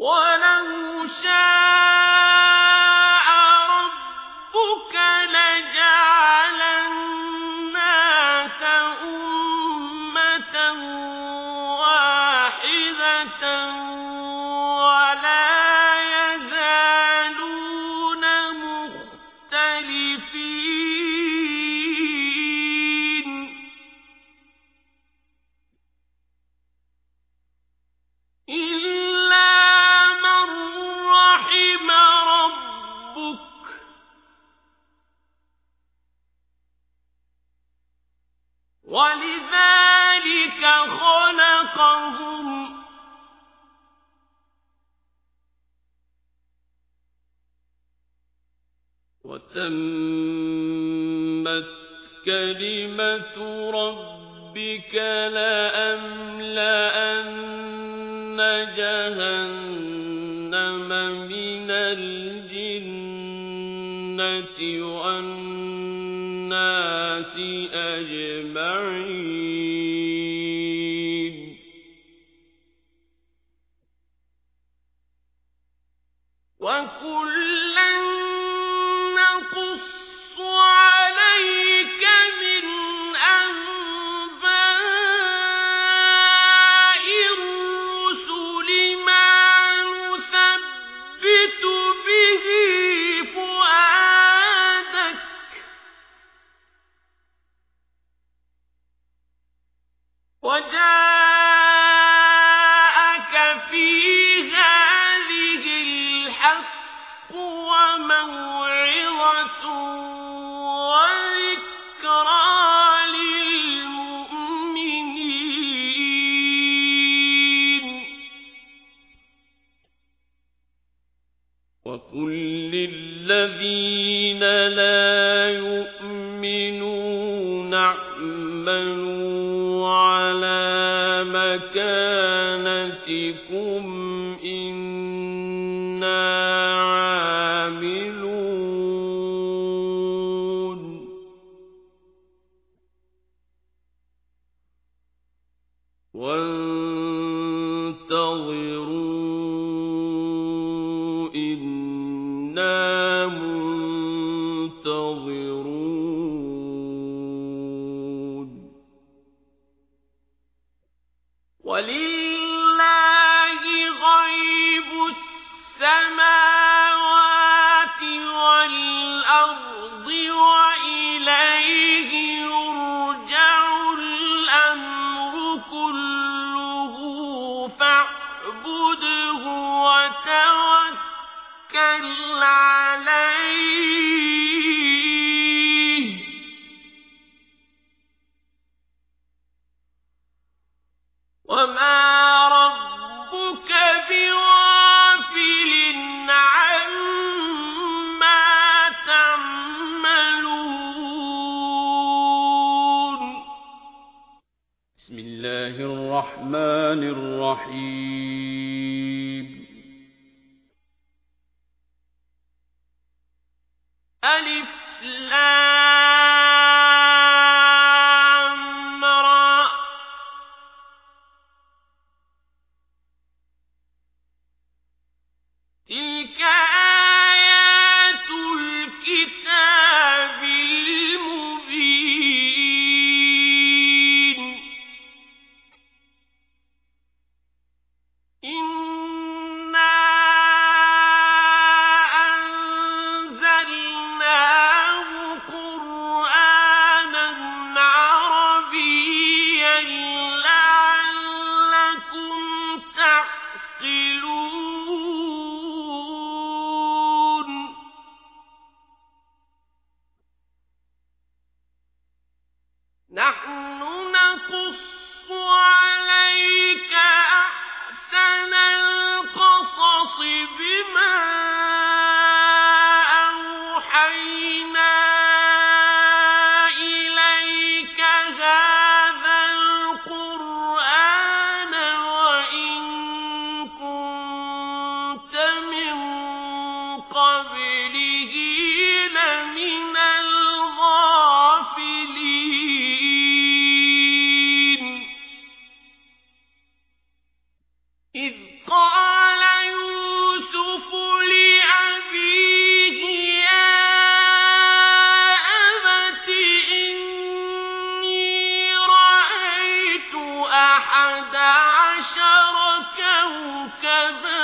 وَلَوْ شَاءَ وَلِذَٰلِكَ خَلَقَهُمْ ۗ وَتَمَّتْ كَلِمَةُ رَبِّكَ لَأَمْلَأَنَّ جَهَنَّمَ مِنَ الْجِنَّةِ وَالنَّاسِ أَجْمَعِينَ. لِّلَّذِينَ لَا يُؤْمِنُونَ اعْمَلُوا عَلَىٰ مَكَانَتِكُمْ إِنَّا عَامِلُونَ. وَانتَظِرُوا مُنتَظِرُونَ وَلِلَّهِ غَيْبُ السَّمَاوَاتِ وَالْأَرْضِ وَإِلَيْهِ يُرْجَعُ الْأَمْرُ كُلُّهُ فَاعْبُدْهُ وَتَوَكَّلْ عَلَيْهِ ۚ الرحمن الرحيم. ألف لام أحد عشر كوكبا.